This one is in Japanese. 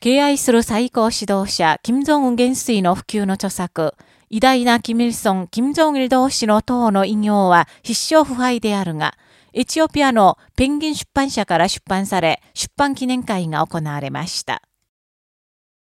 敬愛する最高指導者、金正恩元帥の普及の著作、偉大なキ日ルソン、金正日同士の党の異業は必勝不敗であるが、エチオピアのペンギン出版社から出版され、出版記念会が行われました。